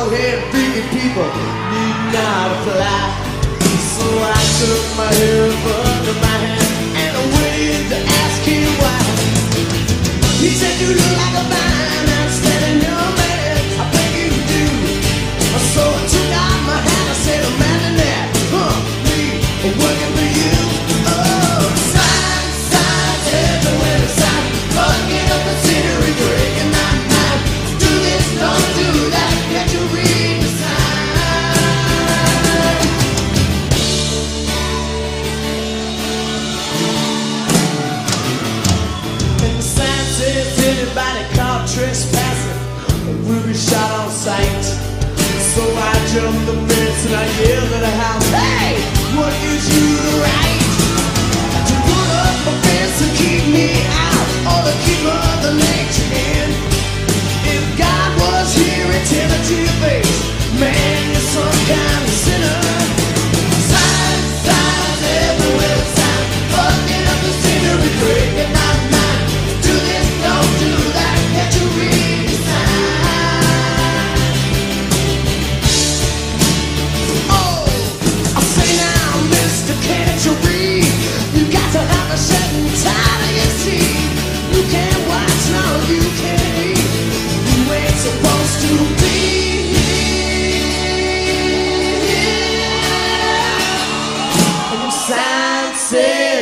Strong head thinking people need not apply. So I took my head under my hand and I waited to ask him why. He said you look like a man. trespassing, a ruby shot on sight. So I jumped the fence and I yelled at the house, Hey, what is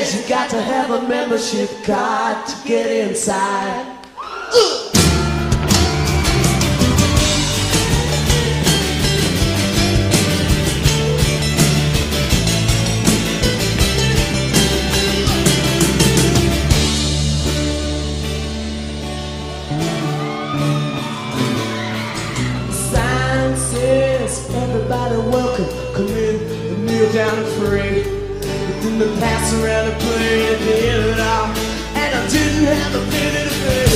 says you got to have a membership card to get inside. Everybody welcome, come in, down and to pass around and put it in And I didn't have a penny to pay